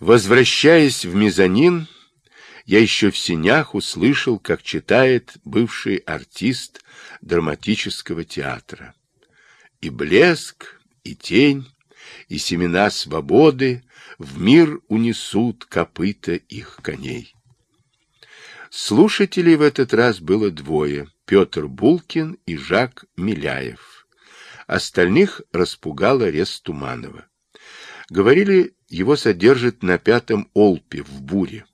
Возвращаясь в мезонин, я еще в синях услышал, как читает бывший артист драматического театра. И блеск, и тень, и семена свободы в мир унесут копыта их коней. Слушателей в этот раз было двое — Петр Булкин и Жак Миляев. Остальных распугал арест Туманова. Говорили, его содержат на пятом Олпе в буре.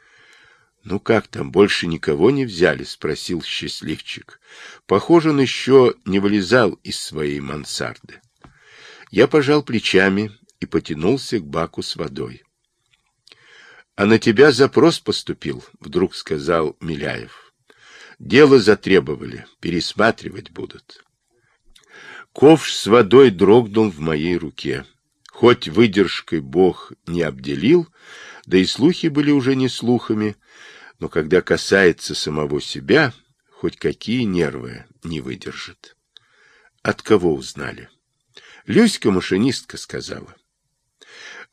— Ну как там, больше никого не взяли? — спросил счастливчик. Похоже, он еще не вылезал из своей мансарды. Я пожал плечами и потянулся к баку с водой. — А на тебя запрос поступил, — вдруг сказал Миляев. — Дело затребовали, пересматривать будут. Ковш с водой дрогнул в моей руке. Хоть выдержкой Бог не обделил, да и слухи были уже не слухами, но когда касается самого себя, хоть какие нервы не выдержит. От кого узнали? Люська машинистка сказала.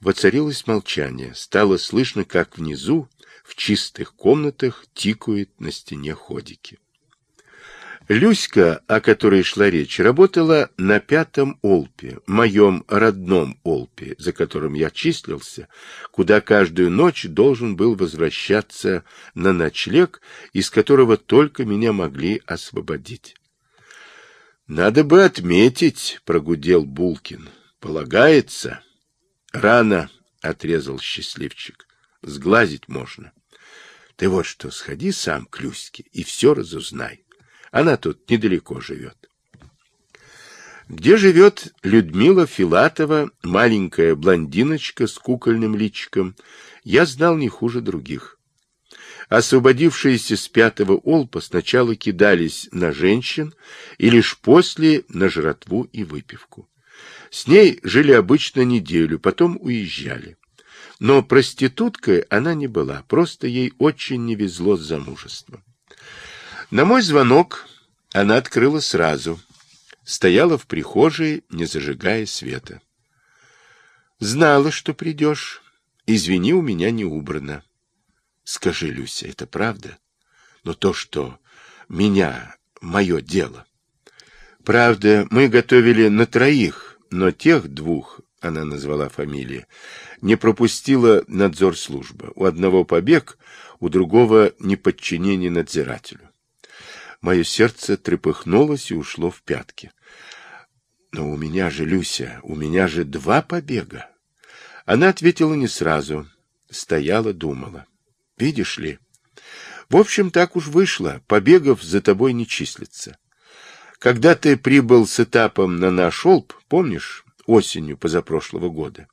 Воцарилось молчание. Стало слышно, как внизу, в чистых комнатах, тикают на стене ходики. Люська, о которой шла речь, работала на пятом Олпе, моем родном Олпе, за которым я числился, куда каждую ночь должен был возвращаться на ночлег, из которого только меня могли освободить. — Надо бы отметить, — прогудел Булкин. — Полагается. — Рано, — отрезал счастливчик. — Сглазить можно. Ты вот что, сходи сам к Люське и все разузнай. Она тут недалеко живет. Где живет Людмила Филатова, маленькая блондиночка с кукольным личиком, я знал не хуже других. Освободившиеся с пятого олпа сначала кидались на женщин и лишь после на жратву и выпивку. С ней жили обычно неделю, потом уезжали. Но проституткой она не была, просто ей очень не везло с замужеством. На мой звонок она открыла сразу. Стояла в прихожей, не зажигая света. Знала, что придешь. Извини, у меня не убрано. Скажи, Люся, это правда? Но то, что меня, мое дело. Правда, мы готовили на троих, но тех двух, она назвала фамилии, не пропустила надзор служба. У одного побег, у другого неподчинение надзирателю мое сердце трепыхнулось и ушло в пятки. Но у меня же, Люся, у меня же два побега. Она ответила не сразу. Стояла, думала. Видишь ли? В общем, так уж вышло. Побегов за тобой не числится. Когда ты прибыл с этапом на наш Олп, помнишь, осенью позапрошлого года,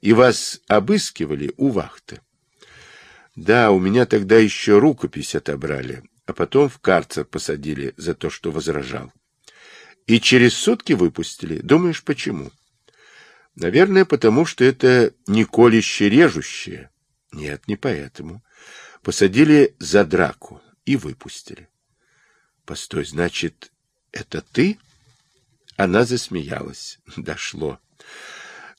и вас обыскивали у вахты? Да, у меня тогда еще рукопись отобрали, а потом в карцер посадили за то, что возражал. И через сутки выпустили. Думаешь, почему? Наверное, потому что это не колюще режущее. Нет, не поэтому. Посадили за драку и выпустили. Постой, значит, это ты? Она засмеялась. Дошло.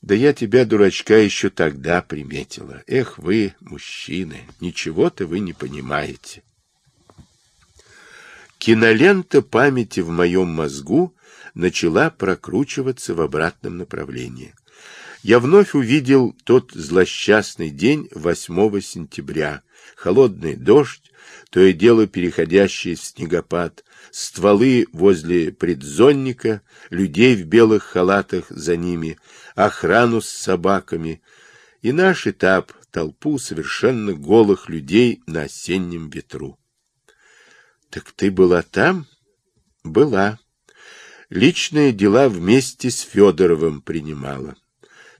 Да я тебя, дурачка, еще тогда приметила. Эх вы, мужчины, ничего-то вы не понимаете. Кинолента памяти в моем мозгу начала прокручиваться в обратном направлении. Я вновь увидел тот злосчастный день 8 сентября. Холодный дождь, то и дело переходящий в снегопад, стволы возле предзонника, людей в белых халатах за ними, охрану с собаками и наш этап, толпу совершенно голых людей на осеннем ветру. Так ты была там? Была. Личные дела вместе с Федоровым принимала.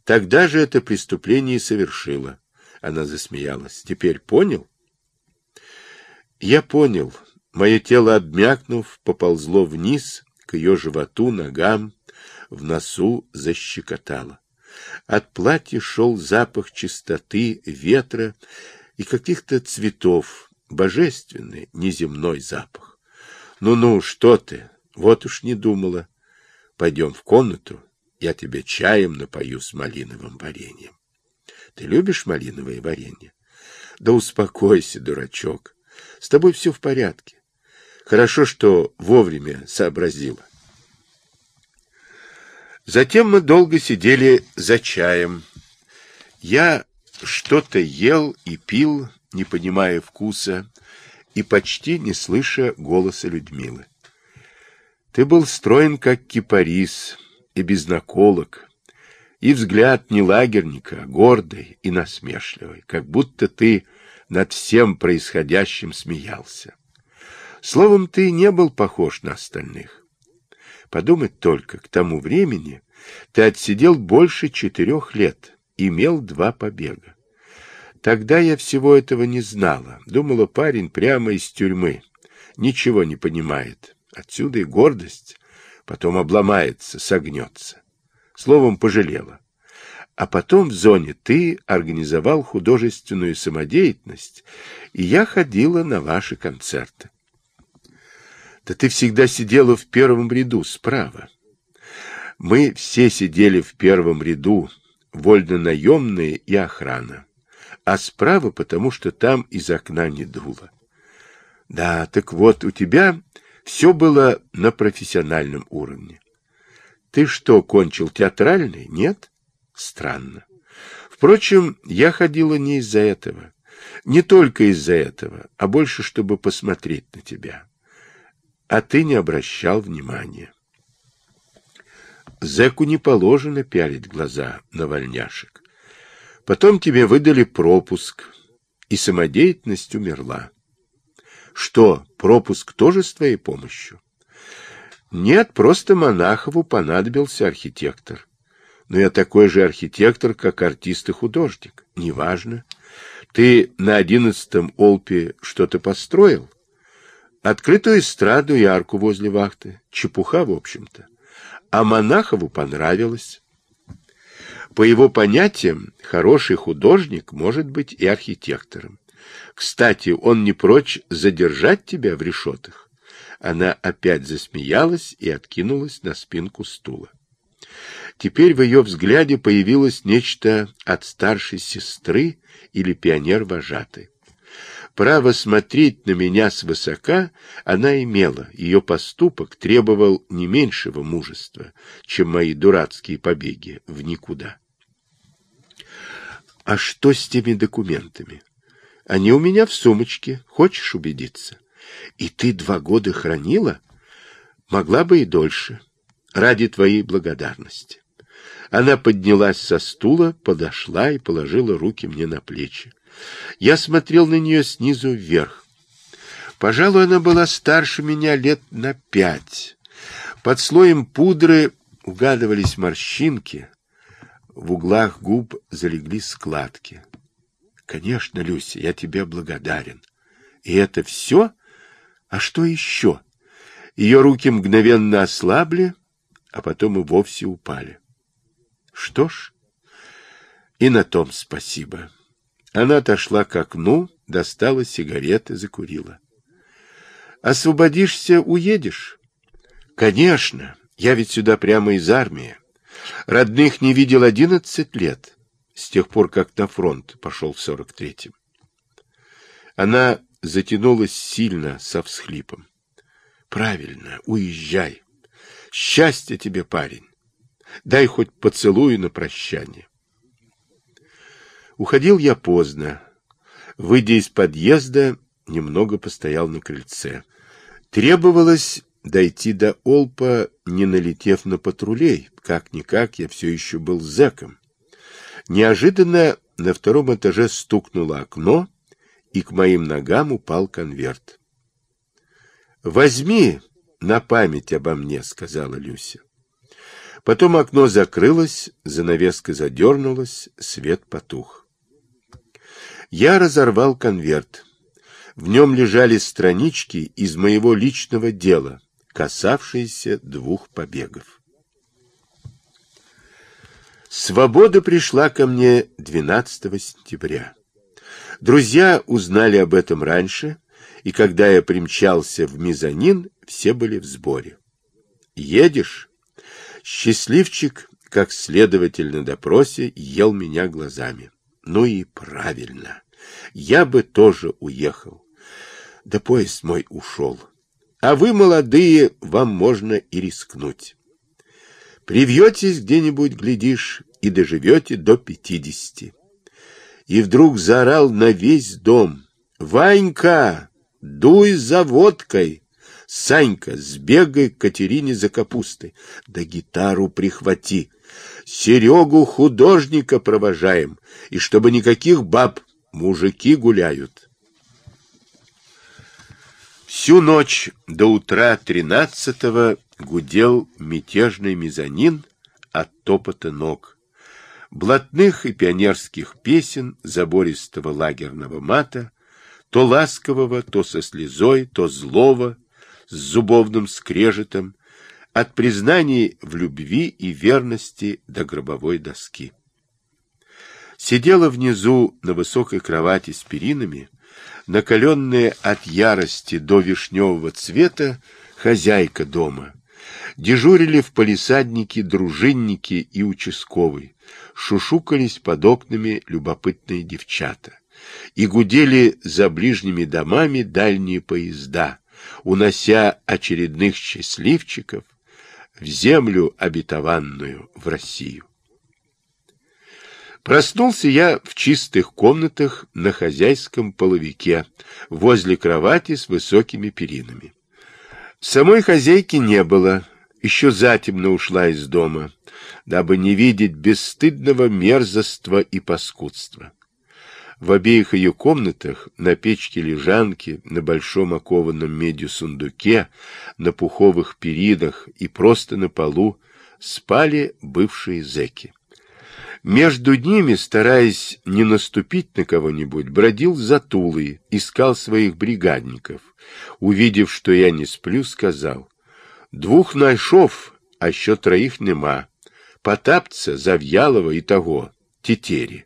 Тогда же это преступление совершила. Она засмеялась. Теперь понял? Я понял. Мое тело, обмякнув, поползло вниз, к ее животу, ногам, в носу защекотало. От платья шел запах чистоты, ветра и каких-то цветов, божественный, неземной запах. Ну-ну, что ты? Вот уж не думала. Пойдем в комнату, я тебе чаем напою с малиновым вареньем. Ты любишь малиновое варенье? Да успокойся, дурачок. С тобой все в порядке. Хорошо, что вовремя сообразила. Затем мы долго сидели за чаем. Я что-то ел и пил, не понимая вкуса, и почти не слыша голоса Людмилы. Ты был строен, как кипарис, и без наколок, и взгляд не лагерника, а гордый и насмешливый, как будто ты над всем происходящим смеялся. Словом, ты не был похож на остальных. Подумать только, к тому времени ты отсидел больше четырех лет, имел два побега. Тогда я всего этого не знала. Думала, парень прямо из тюрьмы. Ничего не понимает. Отсюда и гордость. Потом обломается, согнется. Словом, пожалела. А потом в зоне ты организовал художественную самодеятельность, и я ходила на ваши концерты. Да ты всегда сидела в первом ряду, справа. Мы все сидели в первом ряду, вольно-наемные и охрана а справа, потому что там из окна не дуло. Да, так вот, у тебя все было на профессиональном уровне. Ты что, кончил театральный? Нет? Странно. Впрочем, я ходила не из-за этого. Не только из-за этого, а больше, чтобы посмотреть на тебя. А ты не обращал внимания. Зеку не положено пялить глаза на вольняшек. Потом тебе выдали пропуск, и самодеятельность умерла. Что, пропуск тоже с твоей помощью? Нет, просто Монахову понадобился архитектор. Но я такой же архитектор, как артист и художник. Неважно. Ты на одиннадцатом Олпе что-то построил? Открытую эстраду и арку возле вахты. Чепуха, в общем-то. А Монахову понравилось. По его понятиям, хороший художник может быть и архитектором. Кстати, он не прочь задержать тебя в решетах. Она опять засмеялась и откинулась на спинку стула. Теперь в ее взгляде появилось нечто от старшей сестры или пионер-вожатой. Право смотреть на меня свысока она имела, ее поступок требовал не меньшего мужества, чем мои дурацкие побеги в никуда. А что с теми документами? Они у меня в сумочке. Хочешь убедиться? И ты два года хранила? Могла бы и дольше. Ради твоей благодарности. Она поднялась со стула, подошла и положила руки мне на плечи. Я смотрел на нее снизу вверх. Пожалуй, она была старше меня лет на пять. Под слоем пудры угадывались морщинки, в углах губ залегли складки. Конечно, Люся, я тебе благодарен. И это все? А что еще? Ее руки мгновенно ослабли, а потом и вовсе упали. Что ж, и на том спасибо. Она отошла к окну, достала сигареты, закурила. Освободишься, уедешь? Конечно, я ведь сюда прямо из армии. Родных не видел одиннадцать лет, с тех пор, как на фронт пошел в сорок третьем. Она затянулась сильно, со всхлипом. Правильно, уезжай. Счастья тебе, парень. Дай хоть поцелуй на прощание. Уходил я поздно. Выйдя из подъезда, немного постоял на крыльце. Требовалось дойти до Олпа, не налетев на патрулей. Как-никак я все еще был зэком. Неожиданно на втором этаже стукнуло окно, и к моим ногам упал конверт. «Возьми на память обо мне», — сказала Люся. Потом окно закрылось, занавеска задернулась, свет потух. Я разорвал конверт. В нем лежали странички из моего личного дела, касавшиеся двух побегов. Свобода пришла ко мне 12 сентября. Друзья узнали об этом раньше, и когда я примчался в мезонин, все были в сборе. «Едешь?» Счастливчик, как следователь на допросе, ел меня глазами. Ну и правильно. Я бы тоже уехал. Да поезд мой ушел. А вы, молодые, вам можно и рискнуть. Привьетесь где-нибудь, глядишь, и доживете до пятидесяти. И вдруг заорал на весь дом. «Ванька, дуй за водкой!» Санька, сбегай к Катерине за капустой. Да гитару прихвати. Серегу художника провожаем. И чтобы никаких баб, мужики гуляют. Всю ночь до утра тринадцатого гудел мятежный мезонин от топота ног. Блатных и пионерских песен, забористого лагерного мата, то ласкового, то со слезой, то злого, с зубовным скрежетом, от признаний в любви и верности до гробовой доски. Сидела внизу на высокой кровати с перинами, накаленная от ярости до вишневого цвета, хозяйка дома. Дежурили в палисаднике дружинники и участковый, шушукались под окнами любопытные девчата. И гудели за ближними домами дальние поезда, унося очередных счастливчиков в землю обетованную, в Россию. Проснулся я в чистых комнатах на хозяйском половике, возле кровати с высокими перинами. Самой хозяйки не было, еще затемно ушла из дома, дабы не видеть бесстыдного мерзоства и паскудства. В обеих ее комнатах, на печке-лежанке, на большом окованном медью сундуке, на пуховых перинах и просто на полу спали бывшие зэки. Между ними, стараясь не наступить на кого-нибудь, бродил Затулый, искал своих бригадников. Увидев, что я не сплю, сказал, «Двух найшов, а еще троих нема. Потапца, Завьялова и того, Тетери.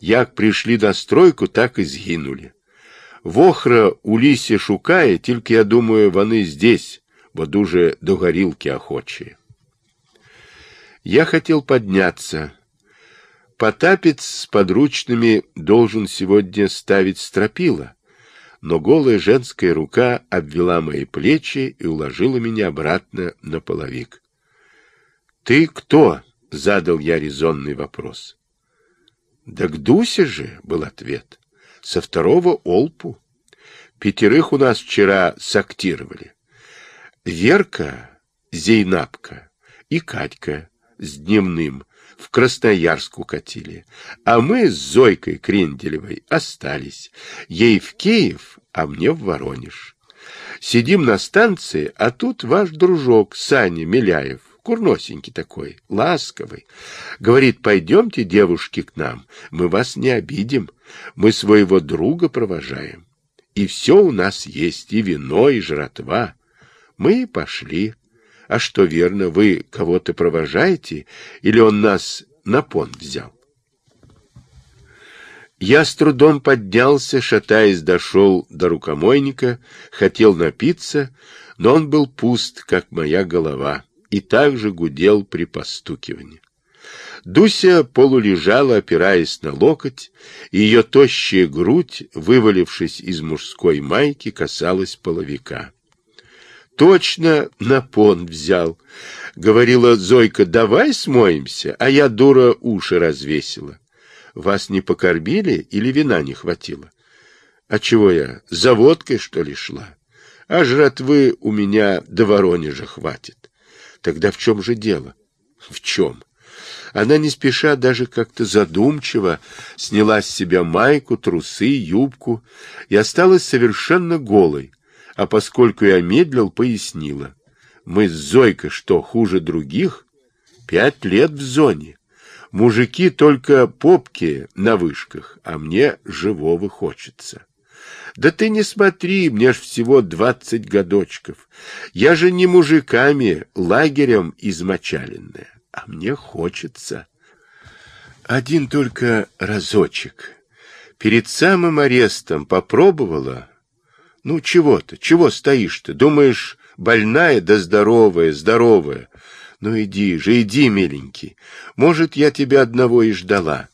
Як прийшли на стройку, так і згинули. Вохра у лісі шукає, тільки, я думаю, вони здесь, бо дуже до горілки охочі. Я хотел подняться. Потапец с подручными должен сегодня ставить стропила, но голая женская рука обвела мои плечи и уложила меня обратно на половик. — Ты кто? — задал я резонный вопрос. — Да к Дусе же, — был ответ, — со второго Олпу. Пятерых у нас вчера сактировали. Верка, Зейнапка и Катька с дневным в Красноярск укатили, а мы с Зойкой Кренделевой остались. Ей в Киев, а мне в Воронеж. Сидим на станции, а тут ваш дружок Саня Миляев, курносенький такой, ласковый. Говорит, пойдемте, девушки, к нам, мы вас не обидим, мы своего друга провожаем. И все у нас есть, и вино, и жратва. Мы пошли. А что, верно, вы кого-то провожаете, или он нас на пон взял? Я с трудом поднялся, шатаясь, дошел до рукомойника, хотел напиться, но он был пуст, как моя голова, и также гудел при постукивании. Дуся полулежала, опираясь на локоть, и ее тощая грудь, вывалившись из мужской майки, касалась половика. Точно на пон взял. Говорила Зойка, давай смоемся, а я, дура, уши развесила. Вас не покормили или вина не хватило? А чего я, за водкой, что ли, шла? А жратвы у меня до Воронежа хватит. Тогда в чем же дело? В чем? Она не спеша, даже как-то задумчиво, сняла с себя майку, трусы, юбку и осталась совершенно голой, а поскольку я медлил, пояснила. Мы с Зойкой что, хуже других? Пять лет в зоне. Мужики только попки на вышках, а мне живого хочется. Да ты не смотри, мне ж всего двадцать годочков. Я же не мужиками, лагерем измочаленная, а мне хочется. Один только разочек. Перед самым арестом попробовала, ну, чего-то, чего стоишь-то? Думаешь, больная да здоровая, здоровая. Ну, иди же, иди, миленький. Может, я тебя одного и ждала.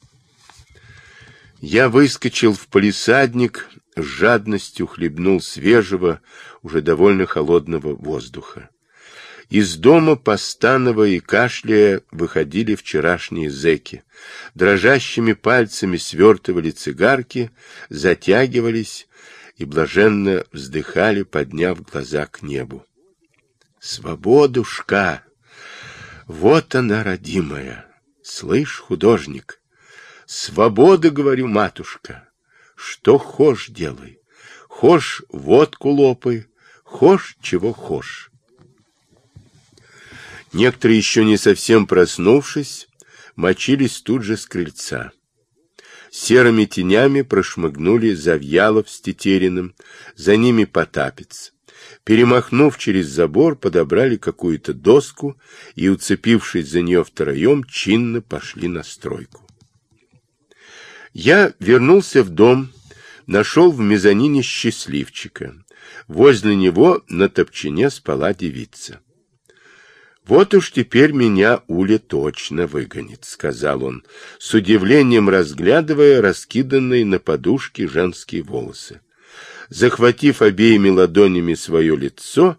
Я выскочил в полисадник, с жадностью хлебнул свежего, уже довольно холодного воздуха. Из дома, постановая и кашляя, выходили вчерашние зэки. Дрожащими пальцами свертывали цигарки, затягивались и блаженно вздыхали, подняв глаза к небу. Свободушка! Вот она, родимая! Слышь, художник, свобода, говорю, матушка, что хошь делай, хошь водку лопай, хошь чего хошь. Некоторые, еще не совсем проснувшись, мочились тут же с крыльца. Серыми тенями прошмыгнули Завьялов с Тетериным, за ними Потапец. Перемахнув через забор, подобрали какую-то доску и, уцепившись за нее втроем, чинно пошли на стройку. Я вернулся в дом, нашел в мезонине счастливчика. Возле него на топчине спала девица. «Вот уж теперь меня Уля точно выгонит», — сказал он, с удивлением разглядывая раскиданные на подушке женские волосы. Захватив обеими ладонями свое лицо,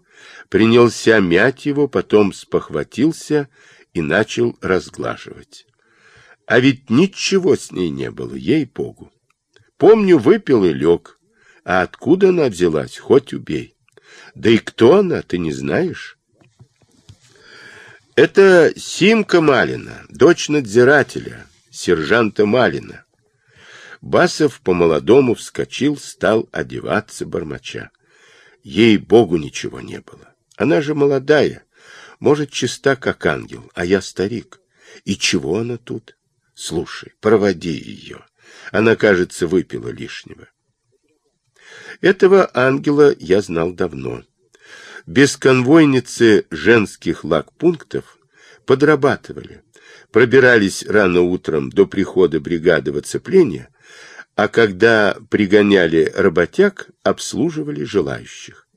принялся мять его, потом спохватился и начал разглаживать. А ведь ничего с ней не было, ей-богу. Помню, выпил и лег. А откуда она взялась, хоть убей. Да и кто она, ты не знаешь? Это Симка Малина, дочь надзирателя, сержанта Малина. Басов по-молодому вскочил, стал одеваться бормоча. Ей-богу ничего не было. Она же молодая, может, чиста, как ангел, а я старик. И чего она тут? Слушай, проводи ее. Она, кажется, выпила лишнего. Этого ангела я знал давно без конвойницы женских лагпунктов подрабатывали, пробирались рано утром до прихода бригады в оцепление, а когда пригоняли работяг, обслуживали желающих.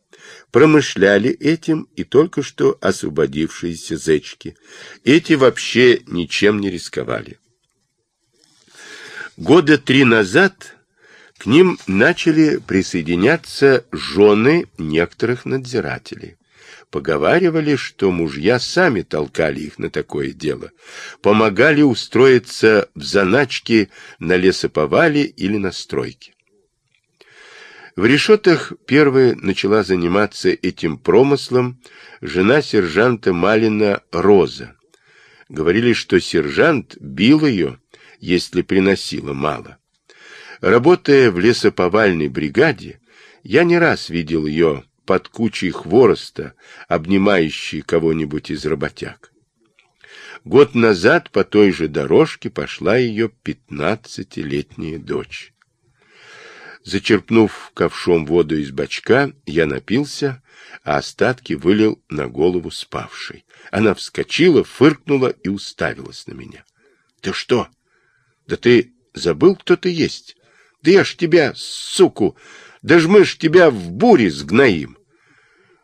Промышляли этим и только что освободившиеся зечки. Эти вообще ничем не рисковали. Года три назад к ним начали присоединяться жены некоторых надзирателей. Поговаривали, что мужья сами толкали их на такое дело, помогали устроиться в заначке на лесоповале или на стройке. В решетах первой начала заниматься этим промыслом жена сержанта Малина Роза. Говорили, что сержант бил ее, если приносила мало. Работая в лесоповальной бригаде, я не раз видел ее под кучей хвороста, обнимающей кого-нибудь из работяг. Год назад по той же дорожке пошла ее пятнадцатилетняя дочь. Зачерпнув ковшом воду из бачка, я напился, а остатки вылил на голову спавшей. Она вскочила, фыркнула и уставилась на меня. — Ты что? Да ты забыл, кто ты есть? Да я ж тебя, суку, даже мы ж тебя в буре сгноим.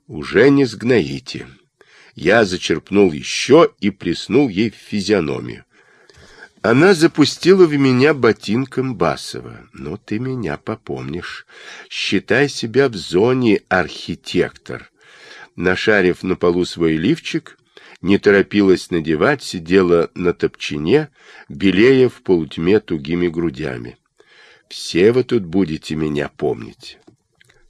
Уже не сгноите. Я зачерпнул еще и плеснул ей в физиономию. Она запустила в меня ботинком Басова. Но ты меня попомнишь. Считай себя в зоне архитектор. Нашарив на полу свой лифчик, не торопилась надевать, сидела на топчине, белея в полутьме тугими грудями. Все вы тут будете меня помнить.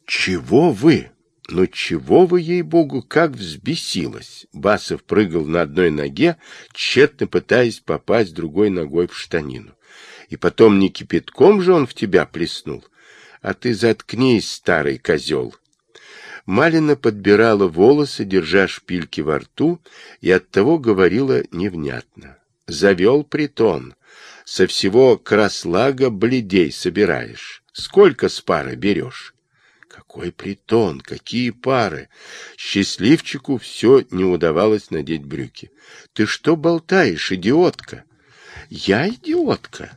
Чего вы? Ну чего вы, ей-богу, как взбесилась? Басов прыгал на одной ноге, тщетно пытаясь попасть другой ногой в штанину. И потом не кипятком же он в тебя плеснул. А ты заткнись, старый козел. Малина подбирала волосы, держа шпильки во рту, и оттого говорила невнятно. Завел притон со всего краслага бледей собираешь? Сколько с пары берешь? Какой притон, какие пары! Счастливчику все не удавалось надеть брюки. Ты что болтаешь, идиотка? Я идиотка.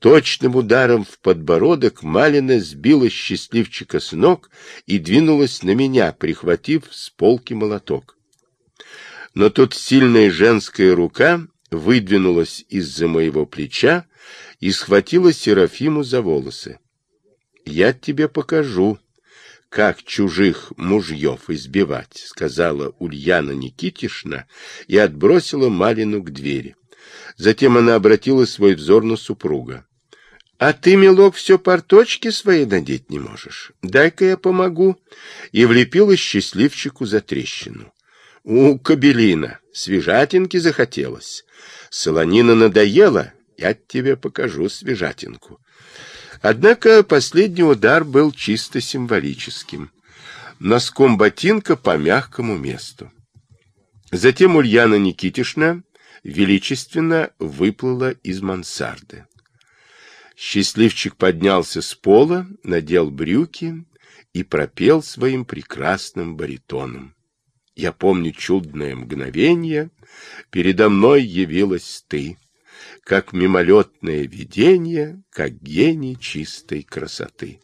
Точным ударом в подбородок Малина сбила счастливчика с ног и двинулась на меня, прихватив с полки молоток. Но тут сильная женская рука выдвинулась из-за моего плеча и схватила Серафиму за волосы. «Я тебе покажу, как чужих мужьев избивать», — сказала Ульяна Никитишна и отбросила Малину к двери. Затем она обратила свой взор на супруга. А ты, милок, все порточки свои надеть не можешь. Дай-ка я помогу. И влепила счастливчику за трещину. У кабелина свежатинки захотелось. Солонина надоела, я тебе покажу свежатинку. Однако последний удар был чисто символическим. Носком ботинка по мягкому месту. Затем Ульяна Никитишна величественно выплыла из мансарды. Счастливчик поднялся с пола, надел брюки и пропел своим прекрасным баритоном. Я помню чудное мгновение, передо мной явилась ты, как мимолетное видение, как гений чистой красоты.